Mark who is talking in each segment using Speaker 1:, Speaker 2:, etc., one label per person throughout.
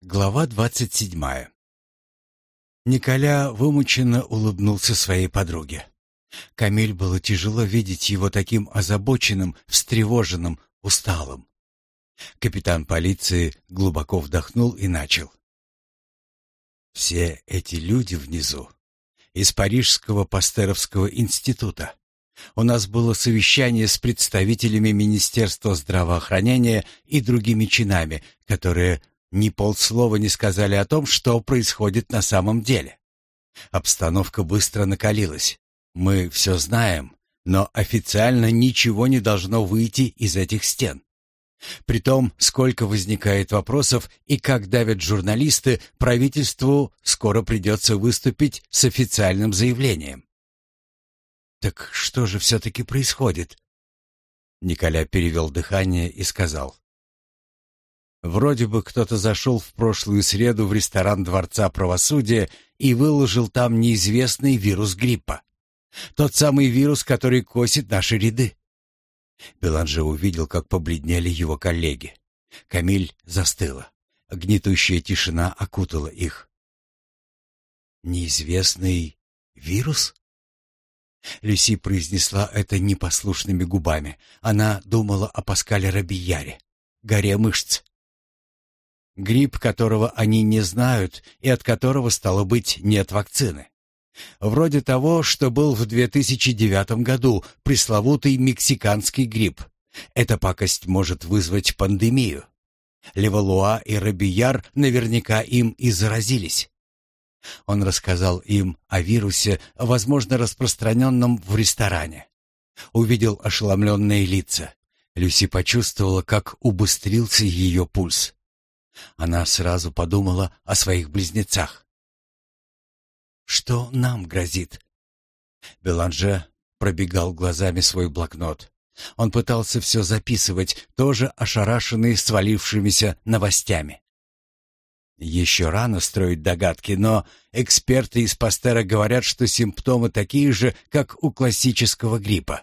Speaker 1: Глава двадцать седьмая. Николя вымученно улыбнулся своей подруге. Камиль было тяжело видеть его таким озабоченным, встревоженным, усталым. Капитан полиции глубоко вдохнул и начал. «Все эти люди внизу из Парижского Пастеровского института. У нас было совещание с представителями Министерства здравоохранения и другими чинами, которые ни полслова не сказали о том, что происходит на самом деле. Обстановка быстро накалилась. Мы все знаем, но официально ничего не должно выйти из этих стен. При том, сколько возникает вопросов и как давят журналисты, правительству скоро придется выступить с официальным заявлением. «Так что же все-таки происходит?» Николя перевел дыхание и сказал. Вроде бы кто-то зашел в прошлую среду в ресторан Дворца правосудия и выложил там неизвестный вирус гриппа. Тот самый вирус, который косит наши ряды. Беланже увидел, как побледнели его коллеги. Камиль застыла. Гнетущая тишина окутала их. «Неизвестный вирус?» Люси произнесла это непослушными губами. Она думала о Паскале Робияре, горе мышц. Грипп, которого они не знают и от которого, стало быть, нет вакцины. Вроде того, что был в 2009 году, пресловутый мексиканский грипп. Эта пакость может вызвать пандемию. Левалуа и Робияр наверняка им и заразились. Он рассказал им о вирусе, возможно, распространенном в ресторане. Увидел ошеломленные лица. Люси почувствовала, как убыстрился ее пульс. Она сразу подумала о своих близнецах. «Что нам грозит?» Беланже пробегал глазами свой блокнот. Он пытался все записывать, тоже ошарашенный свалившимися новостями. Еще рано строить догадки, но эксперты из Пастера говорят, что симптомы такие же, как у классического гриппа.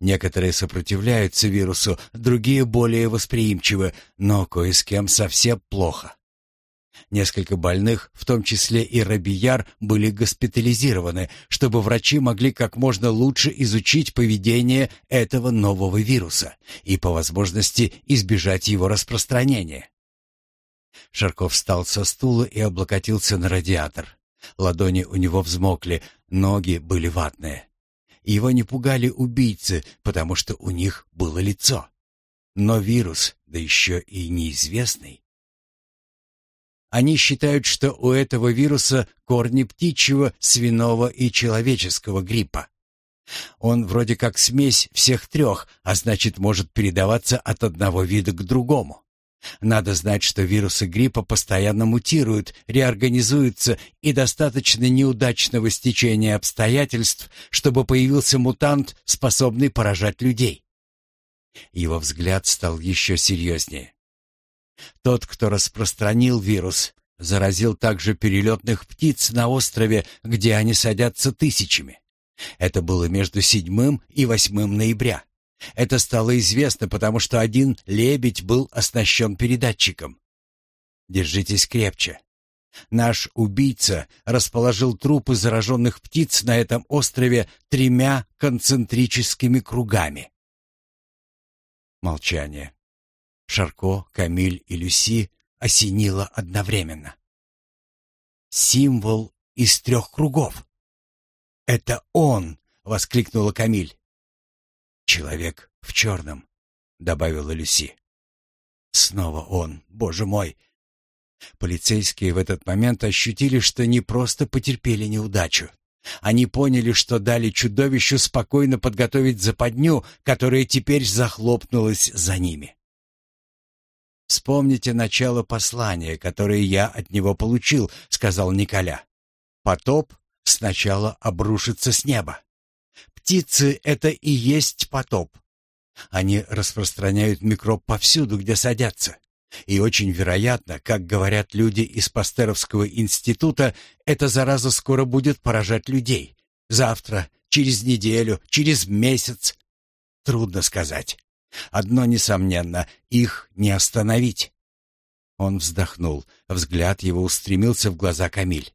Speaker 1: Некоторые сопротивляются вирусу, другие более восприимчивы, но кое с кем совсем плохо. Несколько больных, в том числе и Робияр, были госпитализированы, чтобы врачи могли как можно лучше изучить поведение этого нового вируса и, по возможности, избежать его распространения. Шарков встал со стула и облокотился на радиатор. Ладони у него взмокли, ноги были ватные. Его не пугали убийцы, потому что у них было лицо. Но вирус, да еще и неизвестный. Они считают, что у этого вируса корни птичьего, свиного и человеческого гриппа. Он вроде как смесь всех трех, а значит может передаваться от одного вида к другому. Надо знать, что вирусы гриппа постоянно мутируют, реорганизуются, и достаточно неудачного стечения обстоятельств, чтобы появился мутант, способный поражать людей. Его взгляд стал еще серьезнее. Тот, кто распространил вирус, заразил также перелетных птиц на острове, где они садятся тысячами. Это было между 7 и 8 ноября. Это стало известно, потому что один лебедь был оснащен передатчиком. Держитесь крепче. Наш убийца расположил трупы зараженных птиц на этом острове тремя концентрическими кругами. Молчание. Шарко, Камиль и Люси осенило одновременно. Символ из трех кругов. «Это он!» — воскликнула Камиль. «Человек в черном», — добавила Люси. «Снова он, боже мой!» Полицейские в этот момент ощутили, что не просто потерпели неудачу. Они поняли, что дали чудовищу спокойно подготовить западню, которая теперь захлопнулась за ними. «Вспомните начало послания, которое я от него получил», — сказал Николя. «Потоп сначала обрушится с неба. Птицы — это и есть потоп. Они распространяют микроб повсюду, где садятся. И очень вероятно, как говорят люди из Пастеровского института, эта зараза скоро будет поражать людей. Завтра, через неделю, через месяц. Трудно сказать. Одно несомненно, их не остановить. Он вздохнул. Взгляд его устремился в глаза Камиль.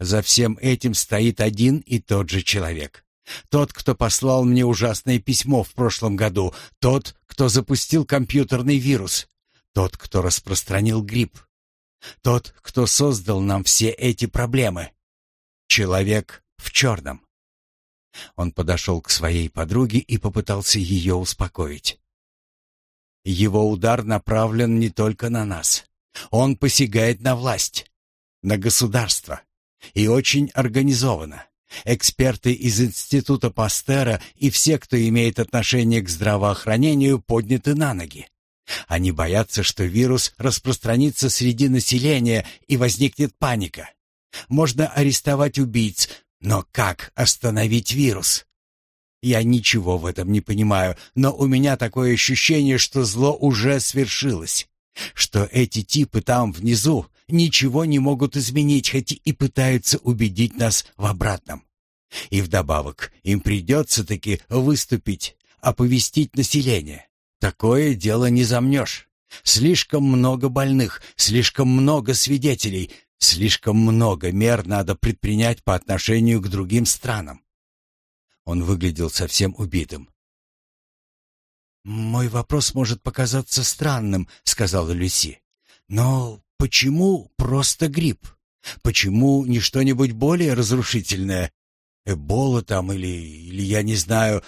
Speaker 1: За всем этим стоит один и тот же человек. Тот, кто послал мне ужасное письмо в прошлом году, тот, кто запустил компьютерный вирус, тот, кто распространил грипп, тот, кто создал нам все эти проблемы. Человек в черном. Он подошел к своей подруге и попытался ее успокоить. Его удар направлен не только на нас. Он посягает на власть, на государство. И очень организованно. Эксперты из Института Пастера и все, кто имеет отношение к здравоохранению, подняты на ноги. Они боятся, что вирус распространится среди населения и возникнет паника. Можно арестовать убийц, но как остановить вирус? Я ничего в этом не понимаю, но у меня такое ощущение, что зло уже свершилось. Что эти типы там внизу ничего не могут изменить, хоть и пытаются убедить нас в обратном. И вдобавок им придется таки выступить, оповестить население. Такое дело не замнешь. Слишком много больных, слишком много свидетелей, слишком много мер надо предпринять по отношению к другим странам. Он выглядел совсем убитым. «Мой вопрос может показаться странным», — сказала Люси. «Но почему просто грипп? Почему не что-нибудь более разрушительное? Эбола там или, или я не знаю...»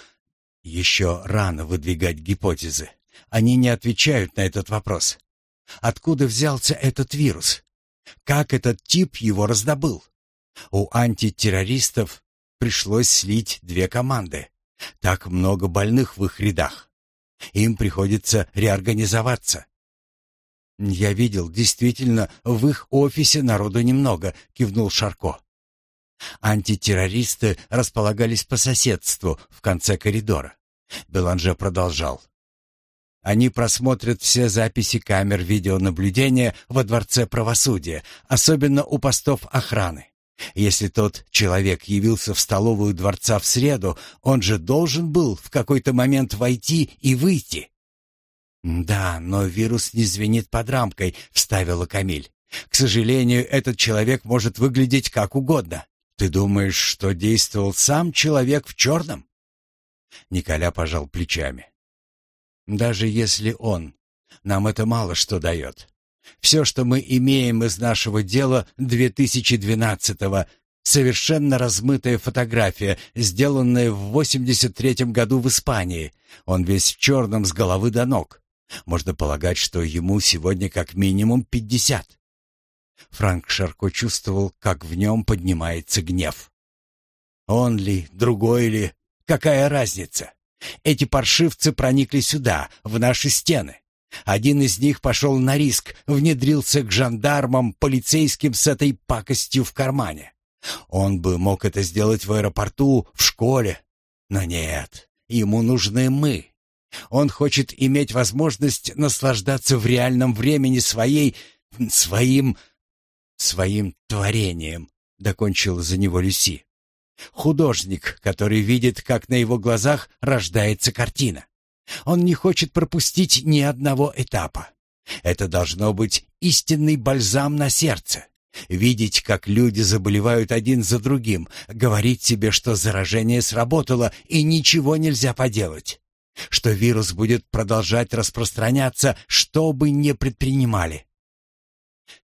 Speaker 1: Еще рано выдвигать гипотезы. Они не отвечают на этот вопрос. Откуда взялся этот вирус? Как этот тип его раздобыл? У антитеррористов пришлось слить две команды. Так много больных в их рядах. Им приходится реорганизоваться. «Я видел, действительно, в их офисе народу немного», — кивнул Шарко. Антитеррористы располагались по соседству, в конце коридора. Беланже продолжал. Они просмотрят все записи камер видеонаблюдения во Дворце правосудия, особенно у постов охраны. Если тот человек явился в столовую дворца в среду, он же должен был в какой-то момент войти и выйти. «Да, но вирус не звенит под рамкой», — вставила Камиль. «К сожалению, этот человек может выглядеть как угодно. Ты думаешь, что действовал сам человек в черном?» Николя пожал плечами. «Даже если он, нам это мало что дает. Все, что мы имеем из нашего дела 2012-го, совершенно размытая фотография, сделанная в 83-м году в Испании. Он весь в черном с головы до ног. Можно полагать, что ему сегодня как минимум 50. Франк Шарко чувствовал, как в нем поднимается гнев. Он ли, другой ли, какая разница? Эти паршивцы проникли сюда, в наши стены. Один из них пошел на риск, внедрился к жандармам, полицейским с этой пакостью в кармане. Он бы мог это сделать в аэропорту, в школе. Но нет, ему нужны мы. Он хочет иметь возможность наслаждаться в реальном времени своей... своим... своим творением, — докончила за него Люси. Художник, который видит, как на его глазах рождается картина. Он не хочет пропустить ни одного этапа. Это должно быть истинный бальзам на сердце. Видеть, как люди заболевают один за другим, говорить себе, что заражение сработало и ничего нельзя поделать. Что вирус будет продолжать распространяться, что бы ни предпринимали.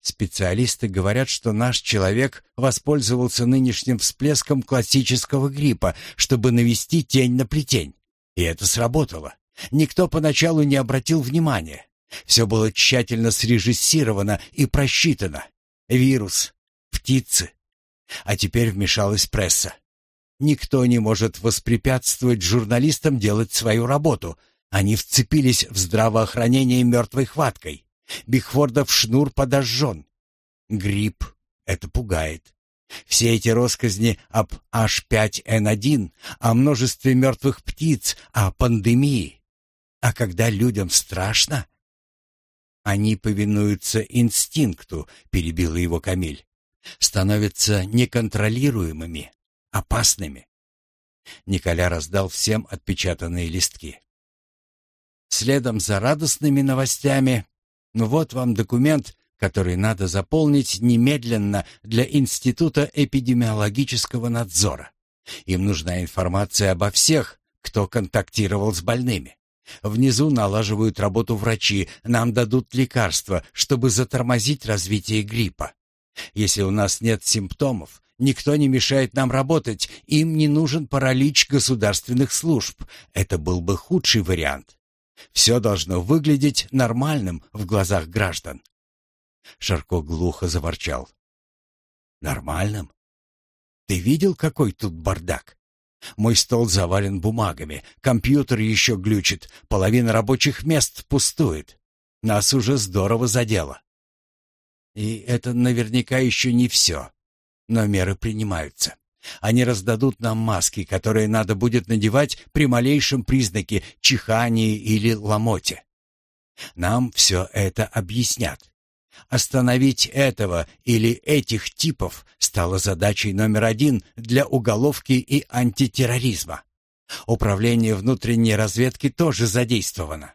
Speaker 1: Специалисты говорят, что наш человек воспользовался нынешним всплеском классического гриппа, чтобы навести тень на плетень. И это сработало. Никто поначалу не обратил внимания. Все было тщательно срежиссировано и просчитано. Вирус, птицы. А теперь вмешалась пресса. Никто не может воспрепятствовать журналистам делать свою работу. Они вцепились в здравоохранение мертвой хваткой. Бигфордов шнур подожжен. Грипп — это пугает. Все эти россказни об H5N1, о множестве мертвых птиц, о пандемии. А когда людям страшно, они повинуются инстинкту, перебила его Камиль. Становятся неконтролируемыми, опасными. Николя раздал всем отпечатанные листки. Следом за радостными новостями вот вам документ, который надо заполнить немедленно для Института эпидемиологического надзора. Им нужна информация обо всех, кто контактировал с больными. Внизу налаживают работу врачи, нам дадут лекарства, чтобы затормозить развитие гриппа. Если у нас нет симптомов, никто не мешает нам работать, им не нужен паралич государственных служб. Это был бы худший вариант. Все должно выглядеть нормальным в глазах граждан. Шарко глухо заворчал. Нормальным? Ты видел, какой тут бардак? Мой стол завален бумагами, компьютер еще глючит, половина рабочих мест пустует. Нас уже здорово задело. И это наверняка еще не все. Но меры принимаются. Они раздадут нам маски, которые надо будет надевать при малейшем признаке чихания или ломоте. Нам все это объяснят. Остановить этого или этих типов стало задачей номер один для уголовки и антитерроризма. Управление внутренней разведки тоже задействовано.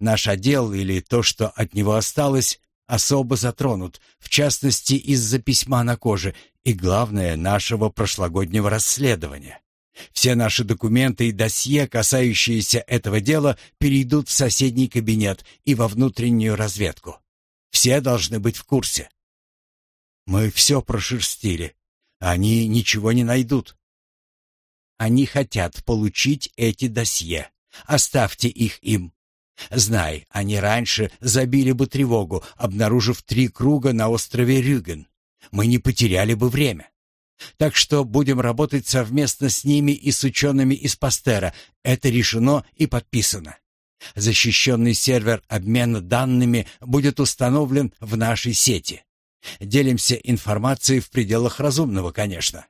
Speaker 1: Наш отдел или то, что от него осталось, особо затронут, в частности из-за письма на коже и, главное, нашего прошлогоднего расследования. Все наши документы и досье, касающиеся этого дела, перейдут в соседний кабинет и во внутреннюю разведку. Все должны быть в курсе. Мы все прошерстили. Они ничего не найдут. Они хотят получить эти досье. Оставьте их им. Знай, они раньше забили бы тревогу, обнаружив три круга на острове Рюген. Мы не потеряли бы время. Так что будем работать совместно с ними и с учеными из Пастера. Это решено и подписано. Защищенный сервер обмена данными будет установлен в нашей сети. Делимся информацией в пределах разумного, конечно.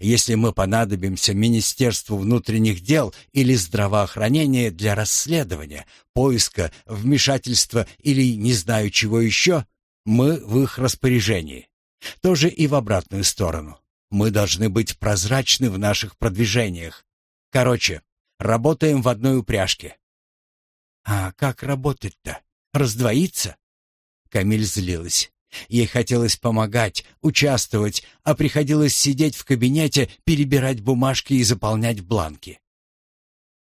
Speaker 1: Если мы понадобимся Министерству внутренних дел или здравоохранения для расследования, поиска, вмешательства или не знаю чего еще, мы в их распоряжении. Тоже и в обратную сторону. Мы должны быть прозрачны в наших продвижениях. Короче, работаем в одной упряжке. А как работать-то? Раздвоиться? Камиль злилась. Ей хотелось помогать, участвовать, а приходилось сидеть в кабинете, перебирать бумажки и заполнять бланки.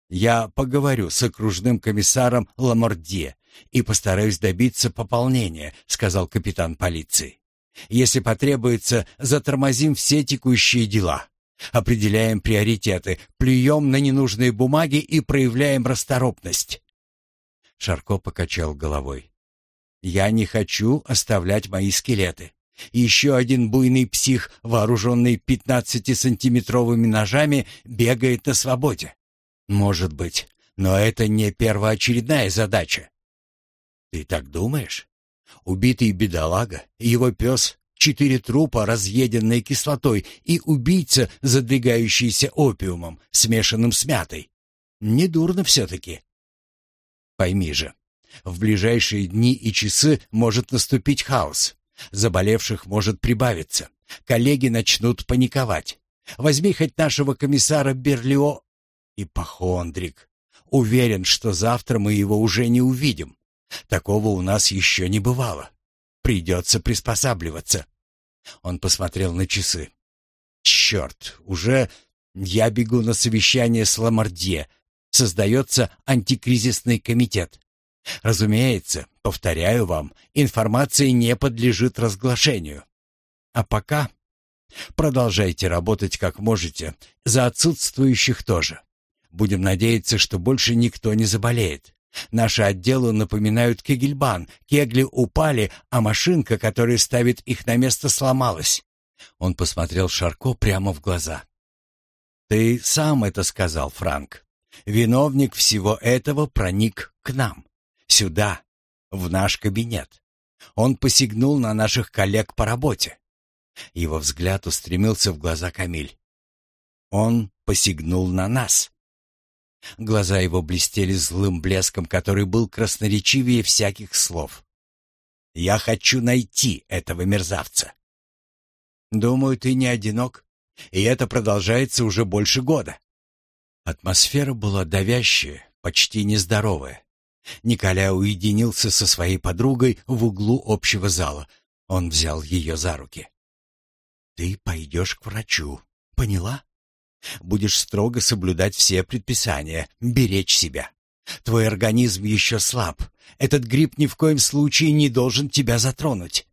Speaker 1: Я поговорю с окружным комиссаром Ламордье и постараюсь добиться пополнения, сказал капитан полиции. Если потребуется, затормозим все текущие дела. Определяем приоритеты, плюем на ненужные бумаги и проявляем расторопность. Шарко покачал головой. Я не хочу оставлять мои скелеты. Еще один буйный псих, вооруженный пятнадцатисантиметровыми ножами, бегает на свободе. Может быть, но это не первоочередная задача. Ты так думаешь? Убитый бедолага, его пес, четыре трупа, разъеденные кислотой, и убийца, задвигающийся опиумом, смешанным с мятой. Недурно все-таки. Пойми же, в ближайшие дни и часы может наступить хаос. Заболевших может прибавиться. Коллеги начнут паниковать. Возьми хоть нашего комиссара Берлио... Ипохондрик. Уверен, что завтра мы его уже не увидим. Такого у нас еще не бывало. Придется приспосабливаться. Он посмотрел на часы. Черт, уже я бегу на совещание с Ламардье. Создается антикризисный комитет. Разумеется, повторяю вам, информация не подлежит разглашению. А пока продолжайте работать как можете, за отсутствующих тоже. Будем надеяться, что больше никто не заболеет. Наши отделы напоминают кегельбан. Кегли упали, а машинка, которая ставит их на место, сломалась. Он посмотрел Шарко прямо в глаза. Ты сам это сказал, Франк. Виновник всего этого проник к нам. Сюда, в наш кабинет. Он посягнул на наших коллег по работе. Его взгляд устремился в глаза Камиль. Он посягнул на нас. Глаза его блестели злым блеском, который был красноречивее всяких слов. «Я хочу найти этого мерзавца». «Думаю, ты не одинок, и это продолжается уже больше года». Атмосфера была давящая, почти нездоровая. Николя уединился со своей подругой в углу общего зала. Он взял ее за руки. «Ты пойдешь к врачу, поняла? Будешь строго соблюдать все предписания, беречь себя. Твой организм еще слаб. Этот грипп ни в коем случае не должен тебя затронуть».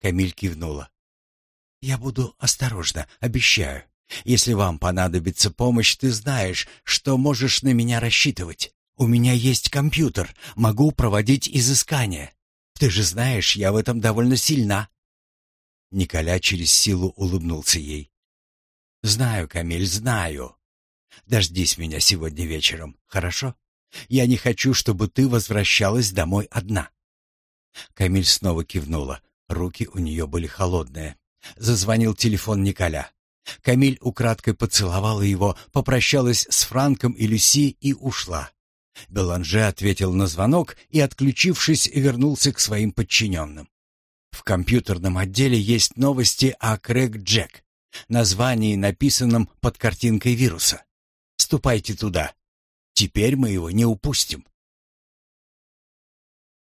Speaker 1: Камиль кивнула. «Я буду осторожна, обещаю. Если вам понадобится помощь, ты знаешь, что можешь на меня рассчитывать. У меня есть компьютер, могу проводить изыскания. Ты же знаешь, я в этом довольно сильна». Николя через силу улыбнулся ей. «Знаю, Камиль, знаю. Дождись меня сегодня вечером, хорошо? Я не хочу, чтобы ты возвращалась домой одна». Камиль снова кивнула. Руки у нее были холодные. Зазвонил телефон Николя. Камиль украдкой поцеловала его, попрощалась с Франком и Люси и ушла. Беланже ответил на звонок и, отключившись, вернулся к своим подчиненным. В компьютерном отделе есть новости о Крэг Джек, названии, написанном под картинкой вируса. Ступайте туда. Теперь мы его не упустим.